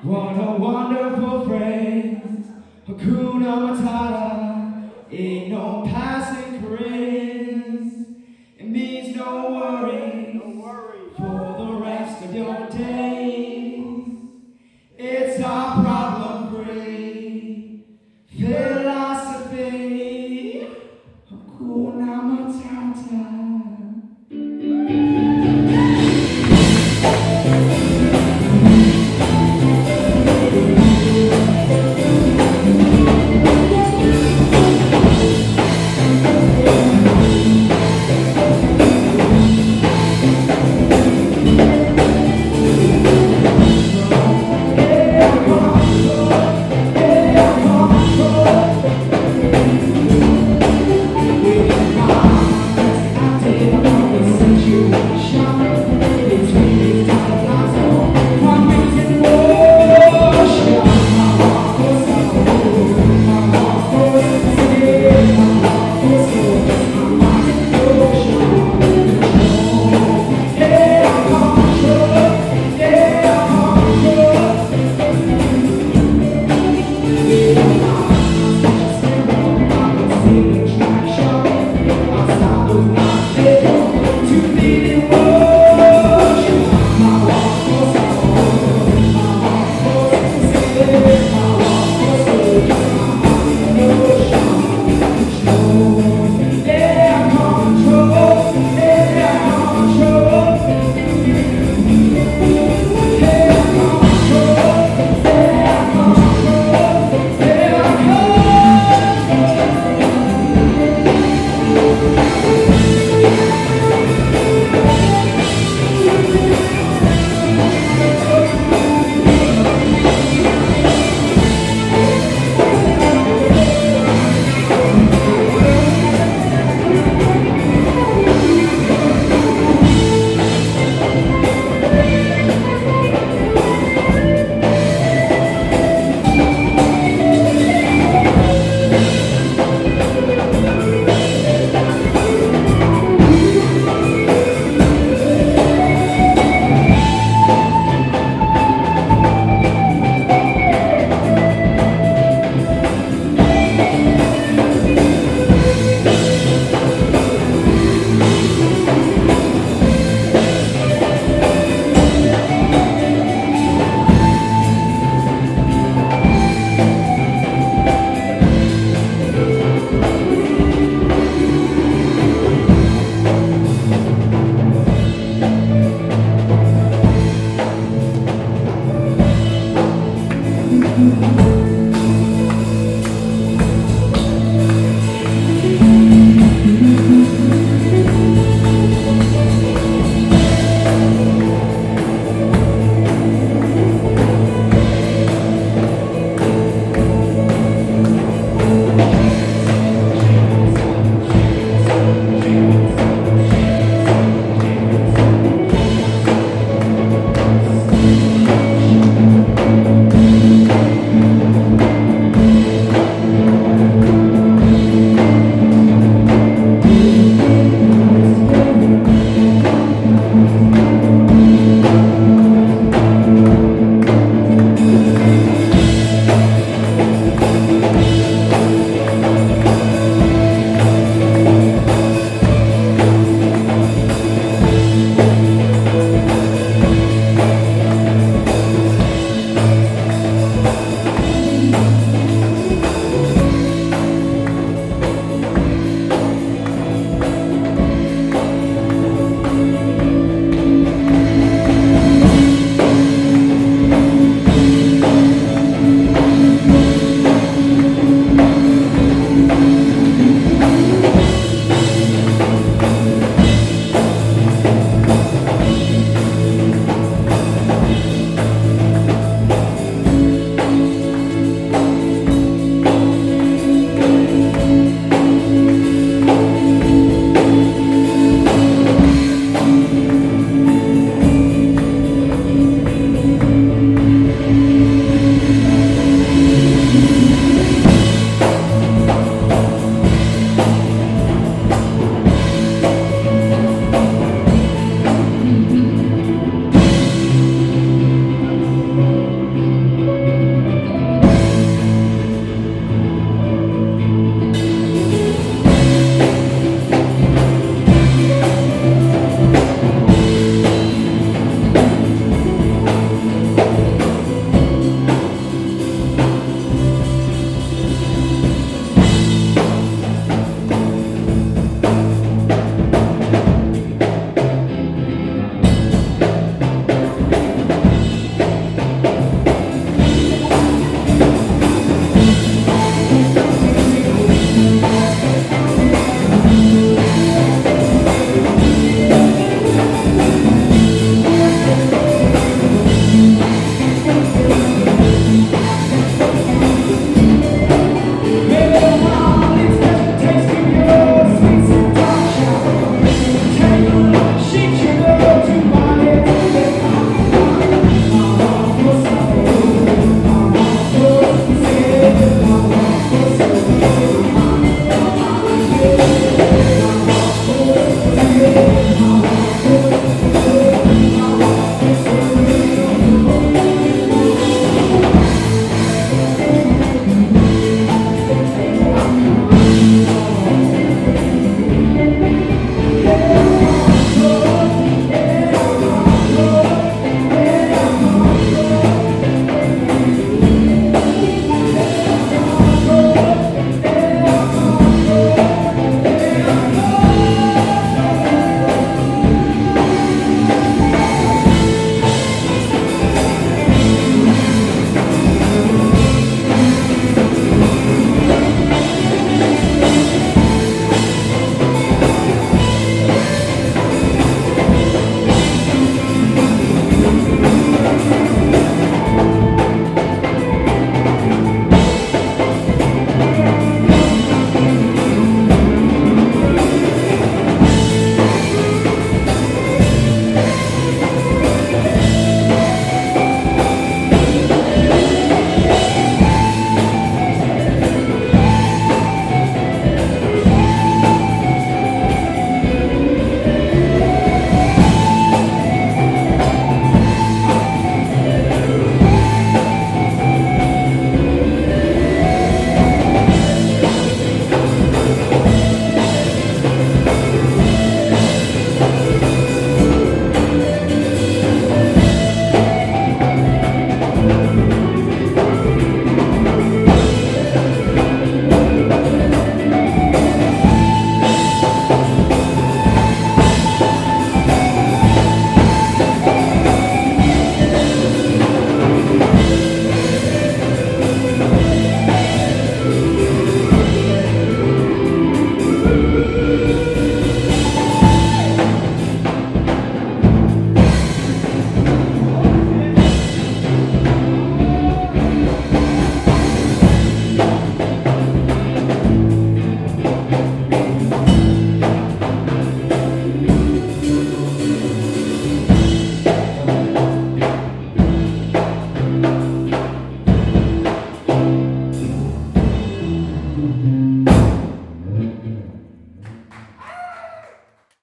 What a wonderful phrase, Hakuna Matata, ain't no passing craze.